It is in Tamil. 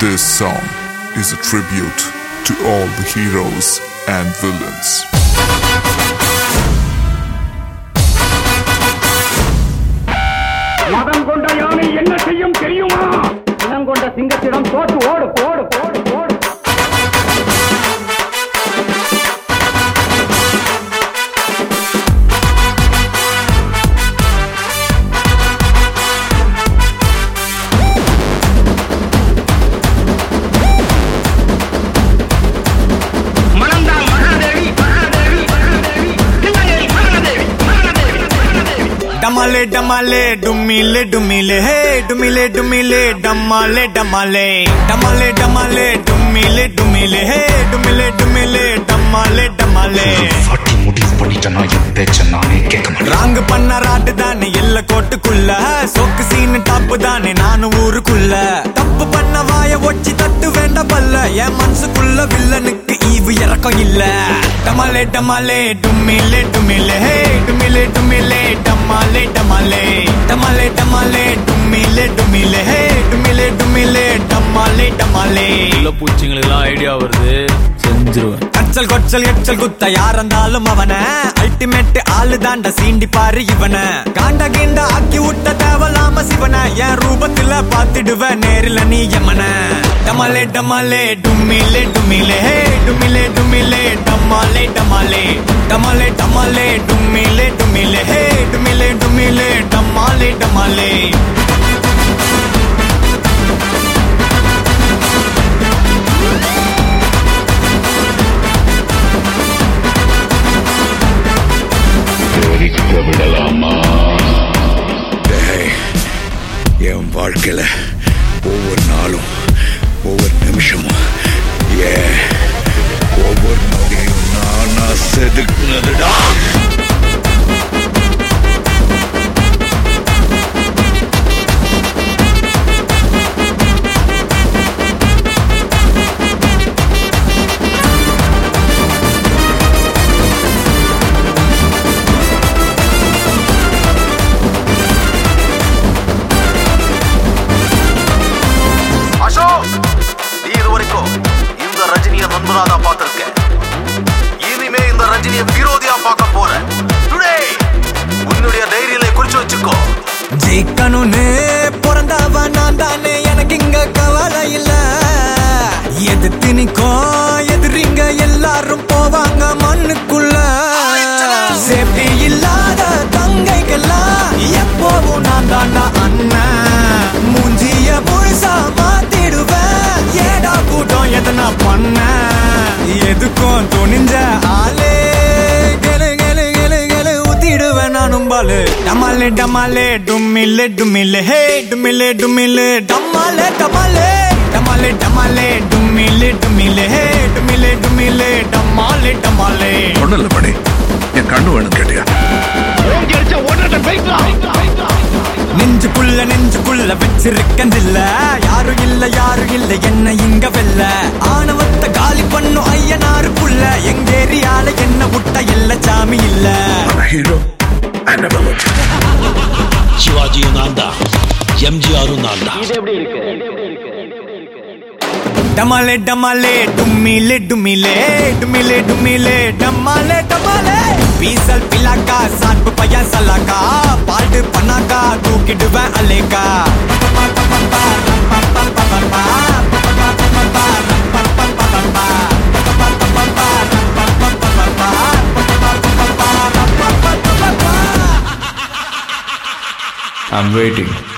This song is a tribute to all the heroes and villains. மதம் கொண்ட யானை என்ன செய்யும் தெரியுமா இனம் கொண்ட சிங்கத்திடம் தோற்று ஓடு ஓடு ஓடு டமாலே டமாலே டும்மிலே டும்மிலே ஹே டுமிலே டுமிலே டமாலே டமாலே. டமாலே டமாலே டும்மிலே டும்மிலே ஹே டுமிலே டுமிலே டமாலே டமாலே. ஃபட்டி முடிவு பண்ணிட்டனா? என் பேச்ச நானே கேட்க மாட்டேன். ராங் பண்ண ராட்டு தானே எல்ல கோட்டுக்குள்ள. சொக்கு சீன் டாப்பு தானே நானும் ஊருக்குள்ள. தப்பு பண்ண வாய ஒச்சி தட்டு வேண்ட பல்ல என் மனசுக்குள்ள வில்லனுக்கு ஈவு இறக்கம் இல்லை. டமாலே டமாலே டும்மிலே டும்மிலே ஹே டும்மிலே டும்மிலே டமாலே டமாலே டமாலே டமாலே டும்மிலே டும்மிலே ஹே டும்மிலே டும்மிலே டமாலே டமாலே. உள்ள பூச்சிங்களுக்கெல்லாம் ஐடியா வருது. செஞ்சிருவேன். கச்சல் கொச்சல் எச்சல் குத்த யார் இருந்தாலும் அவன. அல்டிமேட் ஆளு தாண்ட சீண்டி பாரு இவன. காண்ட கீண்ட ஆக்கி விட்ட தேவலாம சிவன. என் ரூபத்துல பாத்துடுவ நேரில் நீ யமன. டமாலே டமாலே டும்மிலே டும்மிலே ஹே டும்மிலே டும்மிலே டமாலே டமாலே டமாலே டமாலே டும்மிலே டும்மிலே ஹே டும்மிலே டும்மிலே டமாலே டமாலே. விடலாமா? என் வாழ்க்கையில ஒவ்வொரு நாளும் ரஜினிய பார்த்திருக்கேன். இனிமே இந்த ரஜினியை விரோதியா பார்க்க போறேன். டுடே உன்னுடைய டைரியில குறிச்சு வச்சுக்கோ. ஜெயிக்கணும்னு பிறந்தவன் நான் தானே எனக்கு இங்க கவலை இல்ல. எதிர்த்து நிக்கும் துணிஞ்ச ஆளே. கெலு கெலு கெலு கெலு ஊத்திடுவேன் நானும் பாலு. டமாலே டமாலே டும்மிலே டும்மிலே ஹே டும்மிலே டும்மிலே டமாலே டமாலே. டமாலே டமாலே டும்மிலே டும்மிலே ஹே டும்மிலே டும்மிலே டமாலே டமாலே. இல்ல மணி என் கண்ணு வேணும் கேட்டியா? நெஞ்சுக்குள்ள நெஞ்சுக்குள்ள வச்சிருக்கந்தில்ல யாரும் இல்ல யாரும் இல்ல என்ன இங்க வெல்ல. ஆணவத்தை ஏரியால என்ன விட்ட இல்ல சாமி இல்ல. ஹீரோ சிவாஜியும் நான் தான் எம்ஜிஆரும் நான் தான் டமாலே டமாலே டும்மிலே டும்மிலே டும்மிலே டும்மிலே டமாலே டமாலே. பீசல் பிலாக்கா சாட்பு பையன் சல்லாக்கா பால்டு பண்ணாக்கா தூக்கிடுவேன் அலேக்கா. I'm waiting.